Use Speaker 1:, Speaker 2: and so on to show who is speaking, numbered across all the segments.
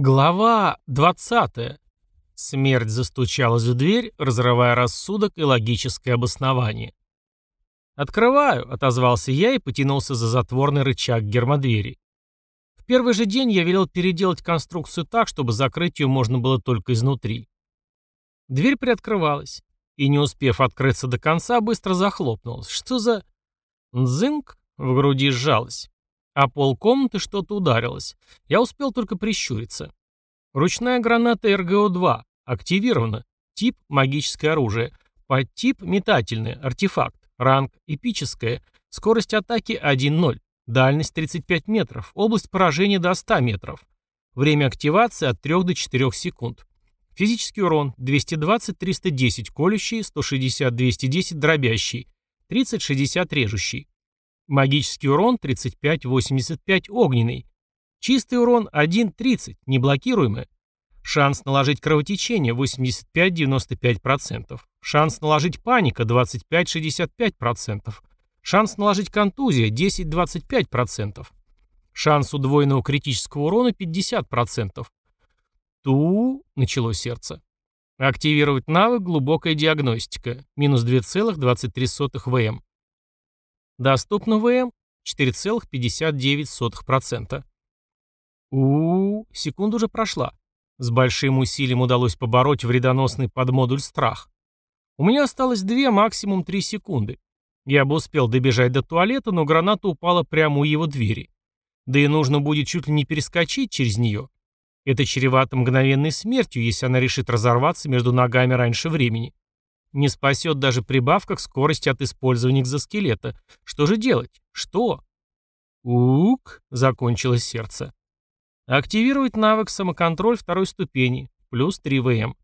Speaker 1: Глава 20. Смерть застучалась в дверь, разрывая рассудок и логическое обоснование. «Открываю», — отозвался я и потянулся за затворный рычаг гермодвери. В первый же день я велел переделать конструкцию так, чтобы закрыть ее можно было только изнутри. Дверь приоткрывалась, и, не успев открыться до конца, быстро захлопнулась. Что за... Дзынк в груди сжалась. А пол комнаты что-то ударилось. Я успел только прищуриться. Ручная граната РГО-2. Активирована. Тип – магическое оружие. Подтип – метательное. Артефакт. Ранг – эпическое. Скорость атаки 1-0. Дальность 35 метров. Область поражения до 100 метров. Время активации от 3 до 4 секунд. Физический урон 220-310 колющий, 160-210 дробящий, 30-60 режущий. Магический урон 35-85 огненный. Чистый урон 1-30, неблокируемый. Шанс наложить кровотечение 85-95%. Шанс наложить паника 25-65%. Шанс наложить контузия 10-25%. Шанс удвоенного критического урона 50%. Ту, начало сердце. Активировать навык глубокая диагностика. Минус 2,23 ВМ. Доступно ВМ 4,59%. У, -у, секунда уже прошла. С большим усилием удалось побороть вредоносный подмодуль страх. У меня осталось две, максимум три секунды. Я бы успел добежать до туалета, но граната упала прямо у его двери. Да и нужно будет чуть ли не перескочить через нее. Это чревато мгновенной смертью, если она решит разорваться между ногами раньше времени. Не спасет даже прибавка к скорости от использования экзоскелета. Что же делать? Что? Ук, закончилось сердце. Активировать навык самоконтроль второй ступени, плюс 3 ВМ.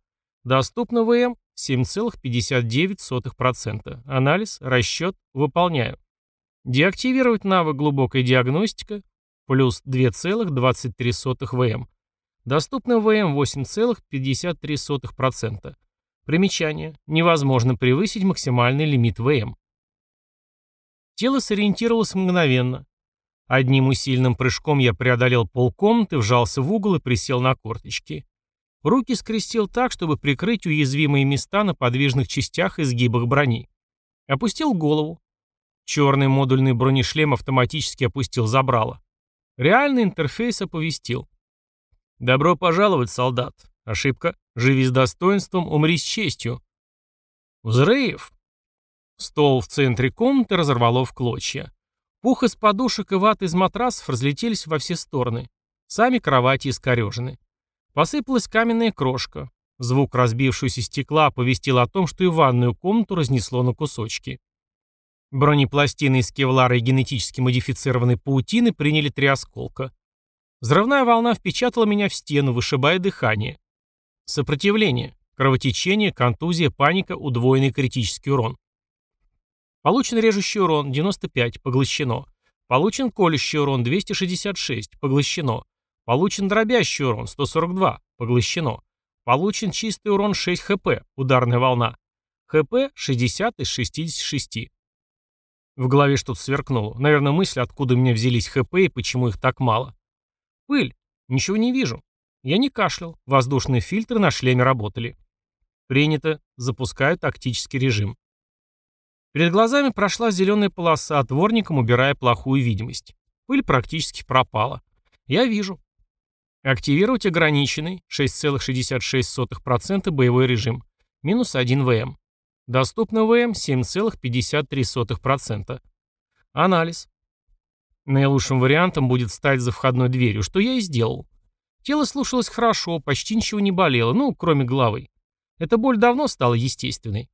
Speaker 1: Доступно ВМ 7,59%. Анализ, расчет, выполняю. Деактивировать навык глубокая диагностика, плюс 2,23 ВМ. Доступно ВМ 8,53%. Примечание. Невозможно превысить максимальный лимит ВМ. Тело сориентировалось мгновенно. Одним усиленным прыжком я преодолел полкомнаты, вжался в угол и присел на корточки. Руки скрестил так, чтобы прикрыть уязвимые места на подвижных частях и сгибах брони. Опустил голову. Черный модульный бронешлем автоматически опустил забрало. Реальный интерфейс оповестил. «Добро пожаловать, солдат. Ошибка. Живи с достоинством, умри с честью. Взрыв. Стол в центре комнаты разорвало в клочья. Пух из подушек и ват из матрасов разлетелись во все стороны. Сами кровати искорежены. Посыпалась каменная крошка. Звук разбившегося стекла оповестил о том, что и ванную комнату разнесло на кусочки. Бронепластины из кевлара и генетически модифицированной паутины приняли три осколка. Взрывная волна впечатала меня в стену, вышибая дыхание. Сопротивление. Кровотечение, контузия, паника, удвоенный критический урон. Получен режущий урон 95, поглощено. Получен колющий урон 266, поглощено. Получен дробящий урон 142, поглощено. Получен чистый урон 6 хп, ударная волна. ХП 60 из 66. В голове что-то сверкнуло. Наверное, мысль, откуда у меня взялись ХП и почему их так мало. Пыль. Ничего не вижу. Я не кашлял. Воздушные фильтры на шлеме работали. Принято. Запускаю тактический режим. Перед глазами прошла зеленая полоса, отворником убирая плохую видимость. Пыль практически пропала. Я вижу. Активировать ограниченный 6,66% боевой режим. Минус 1 ВМ. Доступно ВМ 7,53%. Анализ. Наилучшим вариантом будет стать за входной дверью, что я и сделал. Тело слушалось хорошо, почти ничего не болело, ну, кроме головы. Эта боль давно стала естественной.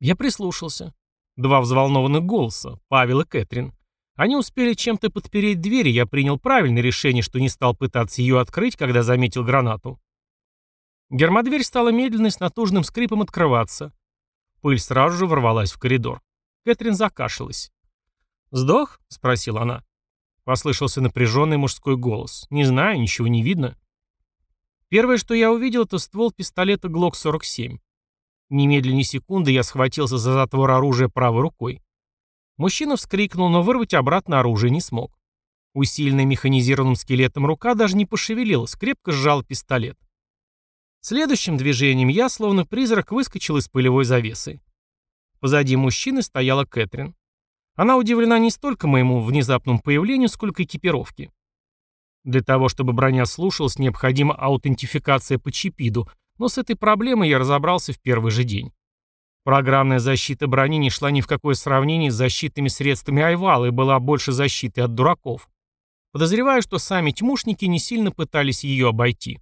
Speaker 1: Я прислушался. Два взволнованных голоса, Павел и Кэтрин. Они успели чем-то подпереть дверь, и я принял правильное решение, что не стал пытаться ее открыть, когда заметил гранату. Гермодверь стала медленно с натужным скрипом открываться. Пыль сразу же ворвалась в коридор. Кэтрин закашлялась. «Сдох?» — спросила она. Послышался напряженный мужской голос. «Не знаю, ничего не видно». Первое, что я увидел, это ствол пистолета ГЛОК-47. Немедленно секунды я схватился за затвор оружия правой рукой. Мужчина вскрикнул, но вырвать обратно оружие не смог. Усиленная механизированным скелетом рука даже не пошевелилась, крепко сжал пистолет. Следующим движением я, словно призрак, выскочил из пылевой завесы. Позади мужчины стояла Кэтрин. Она удивлена не столько моему внезапному появлению, сколько экипировке. Для того, чтобы броня слушалась, необходима аутентификация по чипиду, но с этой проблемой я разобрался в первый же день. Программная защита брони не шла ни в какое сравнение с защитными средствами Айвала и была больше защиты от дураков. Подозреваю, что сами тьмушники не сильно пытались ее обойти.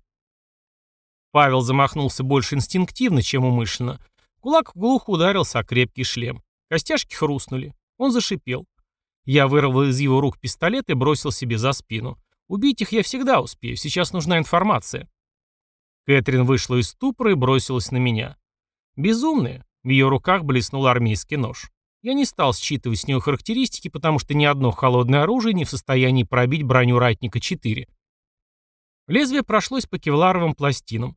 Speaker 1: Павел замахнулся больше инстинктивно, чем умышленно. Кулак глухо ударился о крепкий шлем. Костяшки хрустнули. Он зашипел. Я вырвал из его рук пистолет и бросил себе за спину. Убить их я всегда успею, сейчас нужна информация. Кэтрин вышла из ступора и бросилась на меня. Безумная. В ее руках блеснул армейский нож. Я не стал считывать с нее характеристики, потому что ни одно холодное оружие не в состоянии пробить броню ратника 4. Лезвие прошлось по кевларовым пластинам.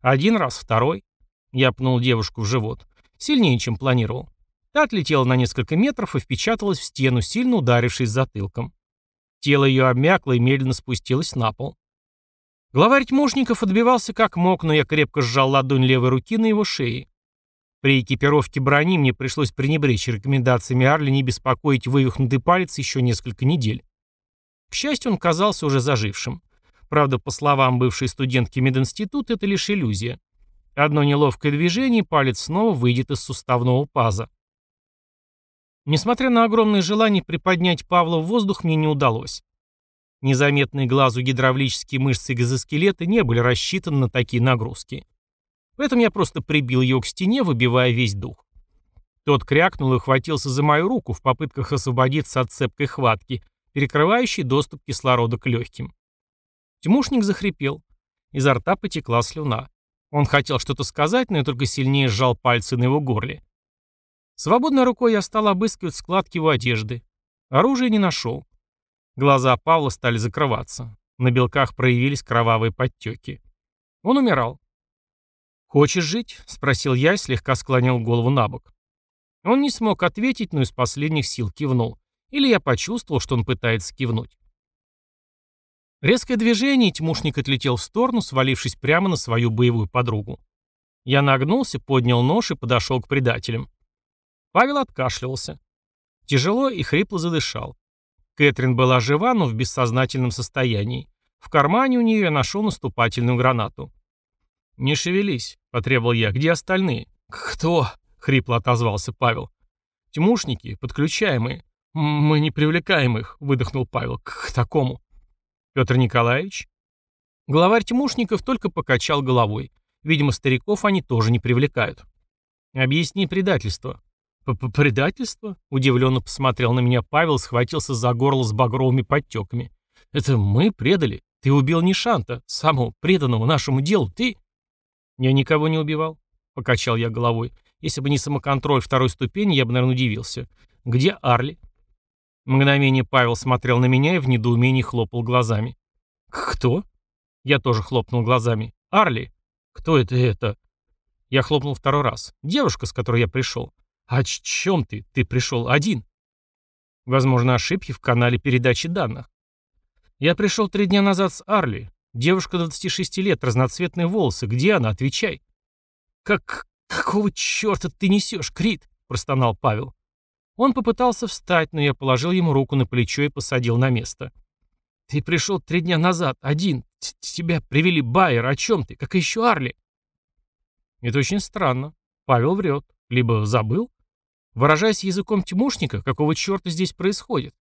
Speaker 1: Один раз, второй. Я пнул девушку в живот. Сильнее, чем планировал. Та отлетела на несколько метров и впечаталась в стену, сильно ударившись затылком. Тело ее обмякло и медленно спустилось на пол. Главарь тьмушников отбивался как мог, но я крепко сжал ладонь левой руки на его шее. При экипировке брони мне пришлось пренебречь рекомендациями Арли не беспокоить вывихнутый палец еще несколько недель. К счастью, он казался уже зажившим. Правда, по словам бывшей студентки мединститута, это лишь иллюзия. Одно неловкое движение, и палец снова выйдет из суставного паза. Несмотря на огромное желание приподнять Павла в воздух, мне не удалось. Незаметные глазу гидравлические мышцы экзоскелета не были рассчитаны на такие нагрузки. Поэтому я просто прибил его к стене, выбивая весь дух. Тот крякнул и ухватился за мою руку в попытках освободиться от цепкой хватки, перекрывающей доступ кислорода к легким. Тимушник захрипел. Изо рта потекла слюна. Он хотел что-то сказать, но я только сильнее сжал пальцы на его горле. Свободной рукой я стал обыскивать складки его одежды. Оружия не нашел. Глаза Павла стали закрываться. На белках проявились кровавые подтеки. Он умирал. «Хочешь жить?» — спросил я и слегка склонил голову на бок. Он не смог ответить, но из последних сил кивнул. Или я почувствовал, что он пытается кивнуть. Резкое движение, и тьмушник отлетел в сторону, свалившись прямо на свою боевую подругу. Я нагнулся, поднял нож и подошел к предателям. Павел откашлялся. Тяжело и хрипло задышал. Кэтрин была жива, но в бессознательном состоянии. В кармане у нее я нашел наступательную гранату. «Не шевелись», — потребовал я. «Где остальные?» «Кто?» — хрипло отозвался Павел. «Тьмушники, подключаемые. Мы не привлекаем их», — выдохнул Павел. «К такому». «Петр Николаевич?» Главарь тьмушников только покачал головой. Видимо, стариков они тоже не привлекают. «Объясни предательство», «Предательство?» — удивленно посмотрел на меня Павел, схватился за горло с багровыми подтеками. «Это мы предали? Ты убил Нишанта, самого преданного нашему делу, ты...» «Я никого не убивал», — покачал я головой. «Если бы не самоконтроль второй ступени, я бы, наверное, удивился. Где Арли?» Мгновение Павел смотрел на меня и в недоумении хлопал глазами. «Кто?» Я тоже хлопнул глазами. «Арли? Кто это это?» Я хлопнул второй раз. «Девушка, с которой я пришел. «О чем ты? Ты пришел один?» Возможно, ошибки в канале передачи данных. Я пришел три дня назад с Арли. Девушка 26 лет, разноцветные волосы. Где она? Отвечай. «Как... какого черта ты несешь, Крит?» – простонал Павел. Он попытался встать, но я положил ему руку на плечо и посадил на место. «Ты пришел три дня назад, один. Тебя привели Байер. О чем ты? Как еще Арли?» «Это очень странно. Павел врет. Либо забыл? Выражаясь языком тьмушника, какого черта здесь происходит?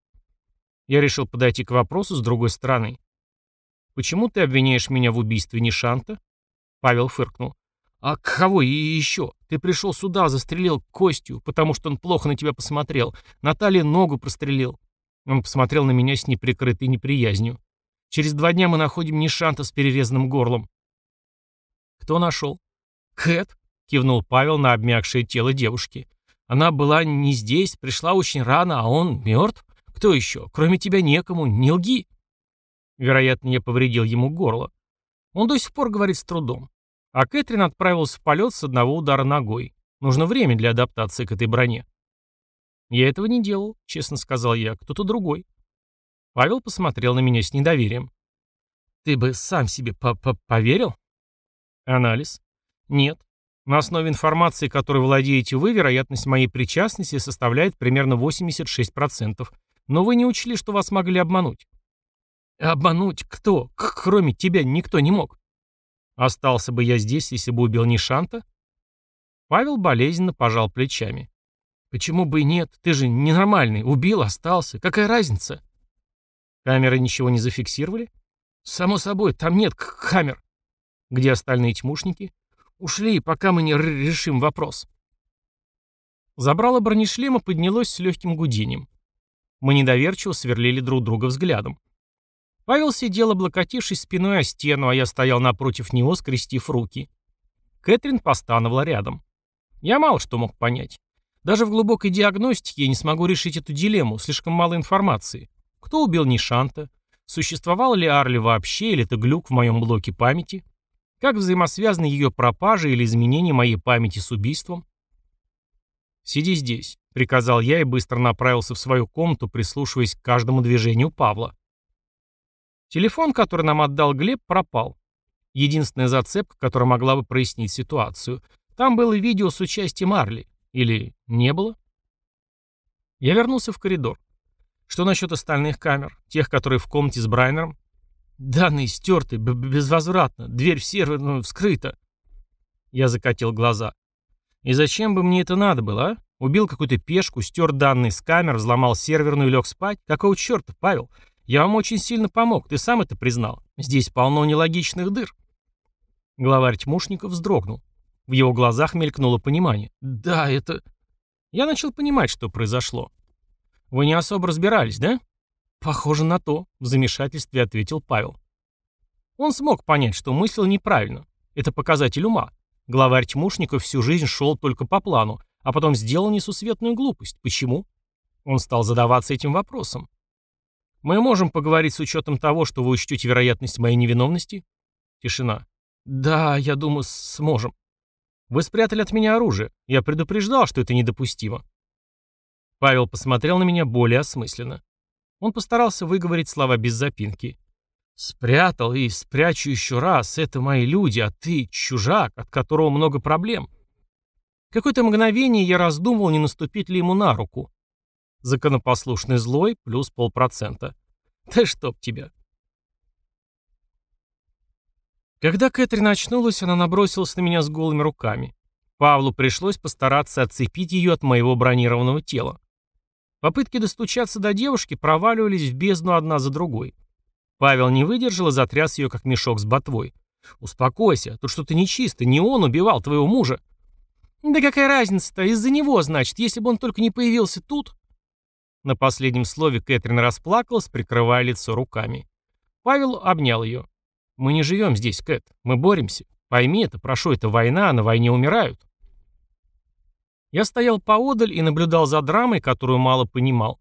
Speaker 1: Я решил подойти к вопросу с другой стороны. «Почему ты обвиняешь меня в убийстве Нишанта?» Павел фыркнул. «А кого и еще? Ты пришел сюда, застрелил Костю, потому что он плохо на тебя посмотрел. Наталья ногу прострелил». Он посмотрел на меня с неприкрытой неприязнью. «Через два дня мы находим Нишанта с перерезанным горлом». «Кто нашел?» «Кэт», — кивнул Павел на обмякшее тело девушки. Она была не здесь, пришла очень рано, а он мертв. Кто еще? Кроме тебя некому. Не лги. Вероятно, я повредил ему горло. Он до сих пор говорит с трудом. А Кэтрин отправился в полет с одного удара ногой. Нужно время для адаптации к этой броне. Я этого не делал, честно сказал я. Кто-то другой. Павел посмотрел на меня с недоверием. «Ты бы сам себе -по -по поверил?» Анализ. «Нет. На основе информации, которой владеете вы, вероятность моей причастности составляет примерно 86%. Но вы не учли, что вас могли обмануть». «Обмануть? Кто? К кроме тебя никто не мог». «Остался бы я здесь, если бы убил Нишанта?» Павел болезненно пожал плечами. «Почему бы и нет? Ты же ненормальный. Убил, остался. Какая разница?» «Камеры ничего не зафиксировали?» «Само собой, там нет камер». «Где остальные тьмушники?» «Ушли, пока мы не решим вопрос». Забрало бронешлема поднялось с легким гудением. Мы недоверчиво сверлили друг друга взглядом. Павел сидел, облокотившись спиной о стену, а я стоял напротив него, скрестив руки. Кэтрин постановала рядом. Я мало что мог понять. Даже в глубокой диагностике я не смогу решить эту дилемму, слишком мало информации. Кто убил Нишанта? Существовал ли Арли вообще, или это глюк в моем блоке памяти? Как взаимосвязаны ее пропажа или изменение моей памяти с убийством? «Сиди здесь», — приказал я и быстро направился в свою комнату, прислушиваясь к каждому движению Павла. Телефон, который нам отдал Глеб, пропал. Единственная зацепка, которая могла бы прояснить ситуацию. Там было видео с участием Арли. Или не было? Я вернулся в коридор. Что насчет остальных камер? Тех, которые в комнате с Брайнером? Данные стерты, безвозвратно. Дверь в серверную вскрыта. Я закатил глаза. И зачем бы мне это надо было, а? Убил какую-то пешку, стер данные с камер, взломал серверную и лег спать? Какого черта, Павел? Я вам очень сильно помог, ты сам это признал. Здесь полно нелогичных дыр. Главарь тьмушников вздрогнул. В его глазах мелькнуло понимание. «Да, это...» Я начал понимать, что произошло. «Вы не особо разбирались, да?» «Похоже на то», — в замешательстве ответил Павел. Он смог понять, что мыслил неправильно. Это показатель ума. Главарь тьмушников всю жизнь шел только по плану, а потом сделал несусветную глупость. Почему? Он стал задаваться этим вопросом. «Мы можем поговорить с учетом того, что вы учтете вероятность моей невиновности?» Тишина. «Да, я думаю, сможем». Вы спрятали от меня оружие. Я предупреждал, что это недопустимо. Павел посмотрел на меня более осмысленно. Он постарался выговорить слова без запинки. «Спрятал и спрячу еще раз. Это мои люди, а ты чужак, от которого много проблем». Какое-то мгновение я раздумывал, не наступить ли ему на руку. Законопослушный злой плюс полпроцента. Да чтоб тебя. Когда Кэтрин очнулась, она набросилась на меня с голыми руками. Павлу пришлось постараться отцепить ее от моего бронированного тела. Попытки достучаться до девушки проваливались в бездну одна за другой. Павел не выдержал и затряс ее, как мешок с ботвой. «Успокойся, тут что-то нечисто, не он убивал твоего мужа». «Да какая разница-то, из-за него, значит, если бы он только не появился тут...» На последнем слове Кэтрин расплакалась, прикрывая лицо руками. Павел обнял ее. Мы не живем здесь, Кэт. Мы боремся. Пойми это, прошу, это война, а на войне умирают. Я стоял поодаль и наблюдал за драмой, которую мало понимал.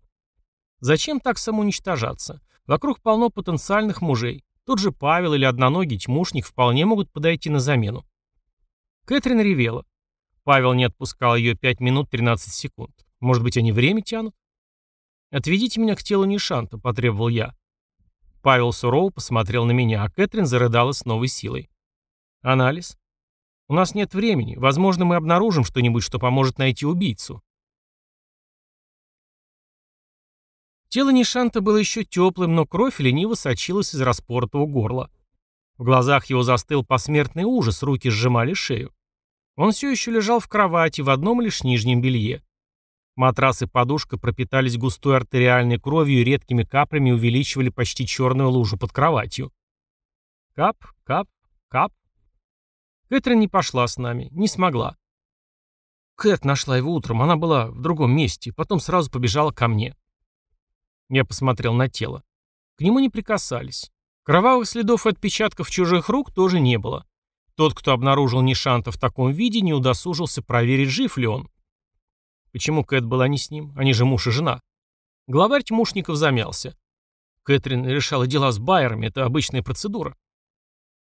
Speaker 1: Зачем так самоуничтожаться? Вокруг полно потенциальных мужей. Тот же Павел или одноногий тьмушник вполне могут подойти на замену. Кэтрин ревела. Павел не отпускал ее 5 минут 13 секунд. Может быть, они время тянут? «Отведите меня к телу Нишанта», — потребовал я. Павел сурово посмотрел на меня, а Кэтрин зарыдала с новой силой. Анализ. У нас нет времени. Возможно, мы обнаружим что-нибудь, что поможет найти убийцу. Тело Нишанта было еще теплым, но кровь лениво сочилась из распоротого горла. В глазах его застыл посмертный ужас, руки сжимали шею. Он все еще лежал в кровати в одном лишь нижнем белье. Матрас и подушка пропитались густой артериальной кровью и редкими каплями увеличивали почти черную лужу под кроватью. Кап, кап, кап. Кэтрин не пошла с нами, не смогла. Кэт нашла его утром, она была в другом месте, потом сразу побежала ко мне. Я посмотрел на тело. К нему не прикасались. Кровавых следов и отпечатков чужих рук тоже не было. Тот, кто обнаружил Нишанта в таком виде, не удосужился проверить, жив ли он. Почему Кэт была не с ним? Они же муж и жена. Главарь тьмушников замялся. Кэтрин решала дела с Байерами, это обычная процедура.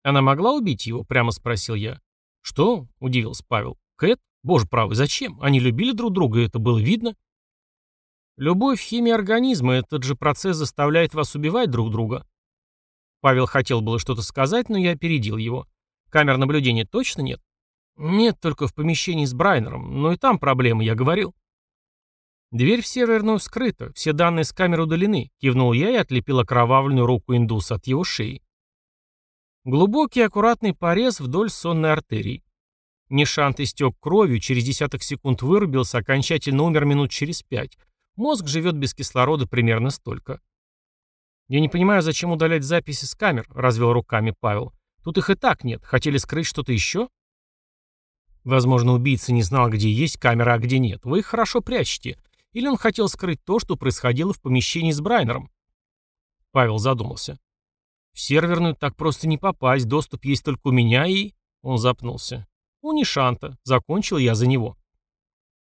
Speaker 1: Она могла убить его? Прямо спросил я. Что? Удивился Павел. Кэт? Боже правый, зачем? Они любили друг друга, и это было видно. Любовь – химия организма, этот же процесс заставляет вас убивать друг друга. Павел хотел было что-то сказать, но я опередил его. Камер наблюдения точно нет? Нет, только в помещении с Брайнером, но и там проблемы, я говорил. Дверь в серверную вскрыта, все данные с камер удалены, кивнул я и отлепил окровавленную руку индуса от его шеи. Глубокий аккуратный порез вдоль сонной артерии. Нишант истек кровью, через десяток секунд вырубился, окончательно умер минут через пять. Мозг живет без кислорода примерно столько. «Я не понимаю, зачем удалять записи с камер», — развел руками Павел. «Тут их и так нет. Хотели скрыть что-то еще?» Возможно, убийца не знал, где есть камера, а где нет. Вы их хорошо прячете. Или он хотел скрыть то, что происходило в помещении с Брайнером? Павел задумался. В серверную так просто не попасть, доступ есть только у меня и... Он запнулся. У Нишанта. Закончил я за него.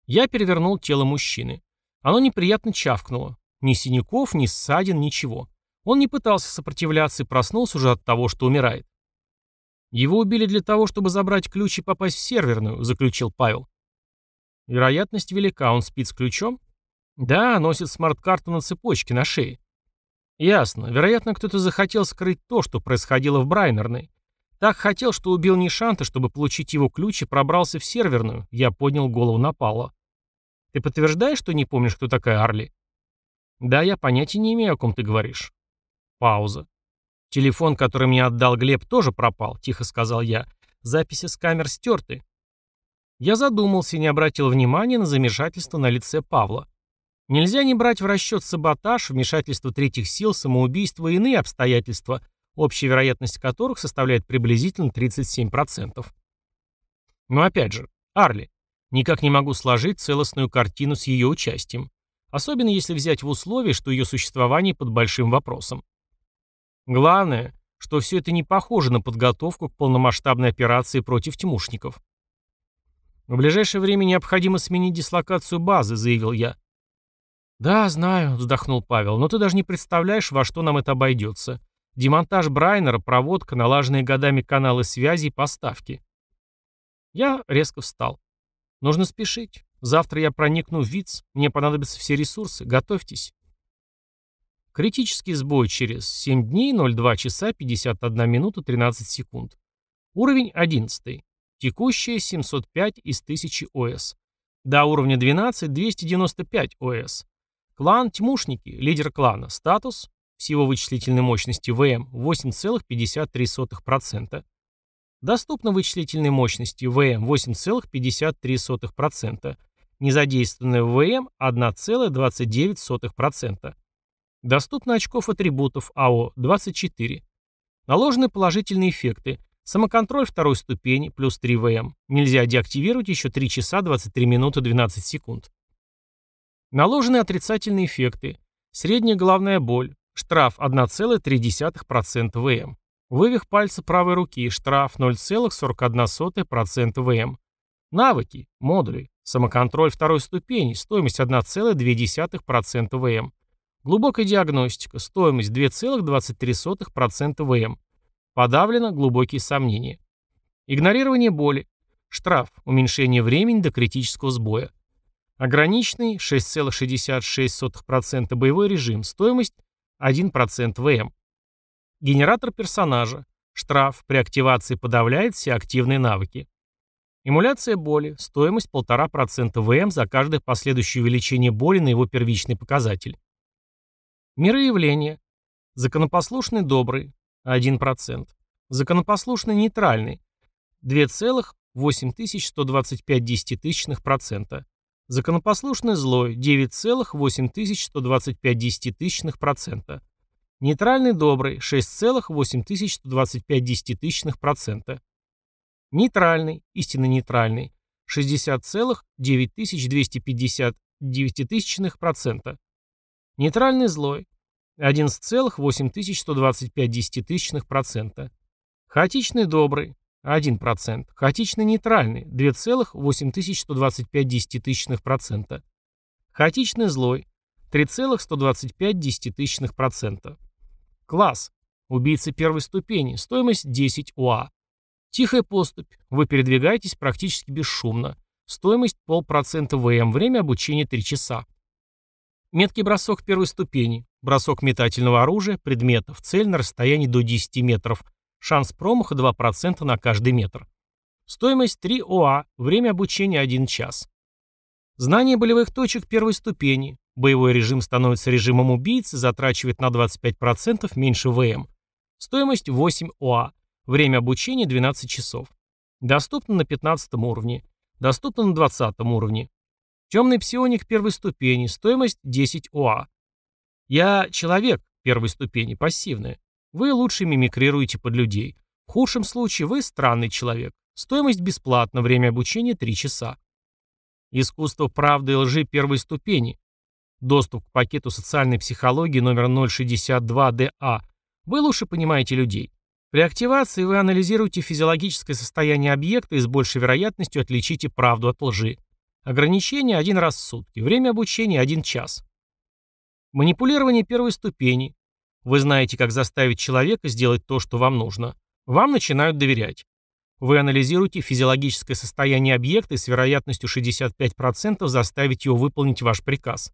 Speaker 1: Я перевернул тело мужчины. Оно неприятно чавкнуло. Ни синяков, ни ссадин, ничего. Он не пытался сопротивляться и проснулся уже от того, что умирает. «Его убили для того, чтобы забрать ключ и попасть в серверную», — заключил Павел. «Вероятность велика. Он спит с ключом?» «Да, носит смарт-карту на цепочке на шее». «Ясно. Вероятно, кто-то захотел скрыть то, что происходило в Брайнерной. Так хотел, что убил Нишанта, чтобы получить его ключ и пробрался в серверную. Я поднял голову на Павла. Ты подтверждаешь, что не помнишь, кто такая Арли? Да, я понятия не имею, о ком ты говоришь. Пауза. Телефон, который мне отдал Глеб, тоже пропал, тихо сказал я. Записи с камер стерты. Я задумался и не обратил внимания на замешательство на лице Павла. Нельзя не брать в расчет саботаж, вмешательство третьих сил, самоубийство и иные обстоятельства, общая вероятность которых составляет приблизительно 37%. Но опять же, Арли. Никак не могу сложить целостную картину с ее участием. Особенно если взять в условие, что ее существование под большим вопросом. Главное, что все это не похоже на подготовку к полномасштабной операции против тьмушников. «В ближайшее время необходимо сменить дислокацию базы», — заявил я. «Да, знаю», — вздохнул Павел, — «но ты даже не представляешь, во что нам это обойдется. Демонтаж Брайнера, проводка, налаженные годами каналы связи и поставки. Я резко встал. Нужно спешить. Завтра я проникну в ВИЦ. Мне понадобятся все ресурсы. Готовьтесь. Критический сбой через 7 дней, 02 часа, 51 минута, 13 секунд. Уровень 11. Текущая 705 из 1000 ОС. До уровня 12 295 ОС. Клан Тьмушники, лидер клана. Статус всего вычислительной мощности ВМ 8,53%. Доступно вычислительной мощности ВМ 8,53%. Незадействованная ВМ 1,29%. Доступно очков атрибутов АО 24. Наложены положительные эффекты. Самоконтроль второй ступени плюс 3 ВМ. Нельзя деактивировать еще 3 часа 23 минуты 12 секунд. Наложены отрицательные эффекты. Средняя головная боль, Штраф 1,3% ВМ. Вывих пальца правой руки. Штраф 0,41% ВМ. Навыки. Модули. Самоконтроль второй ступени. Стоимость 1,2% ВМ. Глубокая диагностика. Стоимость 2,23% ВМ. Подавлено глубокие сомнения. Игнорирование боли. Штраф. Уменьшение времени до критического сбоя. Ограниченный 6,66% боевой режим. Стоимость 1% ВМ. Генератор персонажа. Штраф при активации подавляет все активные навыки. Эмуляция боли. Стоимость 1,5% ВМ за каждое последующее увеличение боли на его первичный показатель. Мироявление. Законопослушный добрый. 1%. Законопослушный нейтральный. 2,8125%. Законопослушный злой 9,8125%. Нейтральный добрый 6,8125%. Нейтральный, истинно нейтральный 60,9259%. Нейтральный злой 11,8125%. Хаотичный добрый 1%. Хаотичный нейтральный 2,8125%. Хаотичный злой 3,125%. Класс. Убийца первой ступени. Стоимость 10 УА. Тихая поступь. Вы передвигаетесь практически бесшумно. Стоимость полпроцента ВМ. Время обучения 3 часа. Меткий бросок первой ступени. Бросок метательного оружия, предметов, цель на расстоянии до 10 метров. Шанс промаха 2% на каждый метр. Стоимость 3 ОА, время обучения 1 час. Знание болевых точек первой ступени. Боевой режим становится режимом убийцы, затрачивает на 25% меньше ВМ. Стоимость 8 ОА, время обучения 12 часов. Доступно на 15 уровне. Доступно на 20 уровне. Темный псионик первой ступени, стоимость 10 ОА. Я человек первой ступени, пассивная. Вы лучше мимикрируете под людей. В худшем случае вы странный человек. Стоимость бесплатна, время обучения 3 часа. Искусство правды и лжи первой ступени. Доступ к пакету социальной психологии номер 062-ДА. Вы лучше понимаете людей. При активации вы анализируете физиологическое состояние объекта и с большей вероятностью отличите правду от лжи. Ограничение один раз в сутки. Время обучения один час. Манипулирование первой ступени. Вы знаете, как заставить человека сделать то, что вам нужно. Вам начинают доверять. Вы анализируете физиологическое состояние объекта и с вероятностью 65% заставить его выполнить ваш приказ.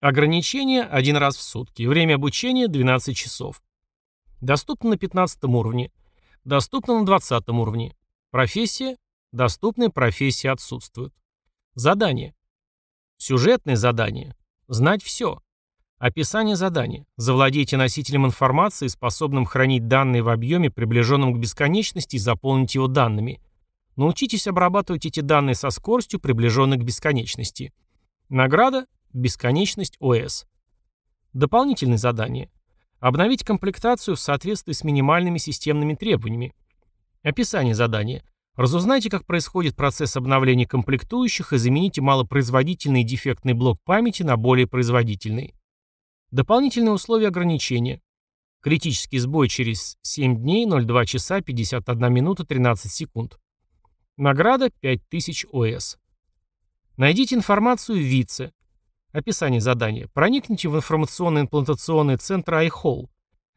Speaker 1: Ограничение один раз в сутки. Время обучения 12 часов. Доступно на 15 уровне. Доступно на 20 уровне. Профессия. Доступные профессии отсутствуют. Задание. Сюжетное задание. Знать все. Описание задания. Завладейте носителем информации, способным хранить данные в объеме, приближенном к бесконечности, и заполнить его данными. Научитесь обрабатывать эти данные со скоростью, приближенной к бесконечности. Награда – бесконечность ОС. Дополнительные задания. Обновить комплектацию в соответствии с минимальными системными требованиями. Описание задания. Разузнайте, как происходит процесс обновления комплектующих и замените малопроизводительный дефектный блок памяти на более производительный. Дополнительные условия ограничения. Критический сбой через 7 дней, 02 часа, 51 минута, 13 секунд. Награда 5000 ОС. Найдите информацию в ВИЦе. Описание задания. Проникните в информационно-имплантационный центр iHall.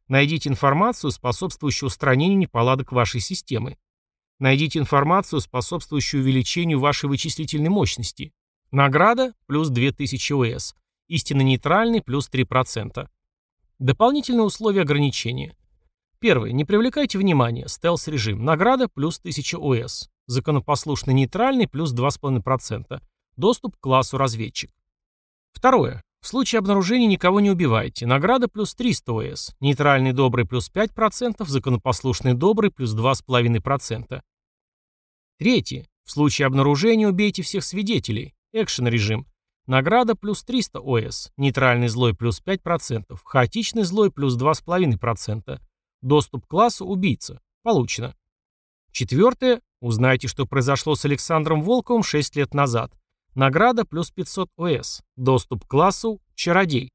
Speaker 1: Найдите информацию, способствующую устранению неполадок вашей системы. Найдите информацию, способствующую увеличению вашей вычислительной мощности. Награда плюс 2000 ОС. Истинно нейтральный плюс 3%. Дополнительные условия ограничения. Первое. Не привлекайте внимания. Стелс-режим. Награда плюс 1000 ОС. Законопослушный нейтральный плюс 2,5%. Доступ к классу разведчик. Второе. В случае обнаружения никого не убивайте. Награда плюс 300 ОС. Нейтральный добрый плюс 5%. Законопослушный добрый плюс 2,5%. Третье. В случае обнаружения убейте всех свидетелей. Экшен режим. Награда плюс 300 ОС, нейтральный злой плюс 5%, хаотичный злой плюс 2,5%. Доступ к классу убийца. Получено. Четвертое. Узнайте, что произошло с Александром Волковым 6 лет назад. Награда плюс 500 ОС. Доступ к классу чародей.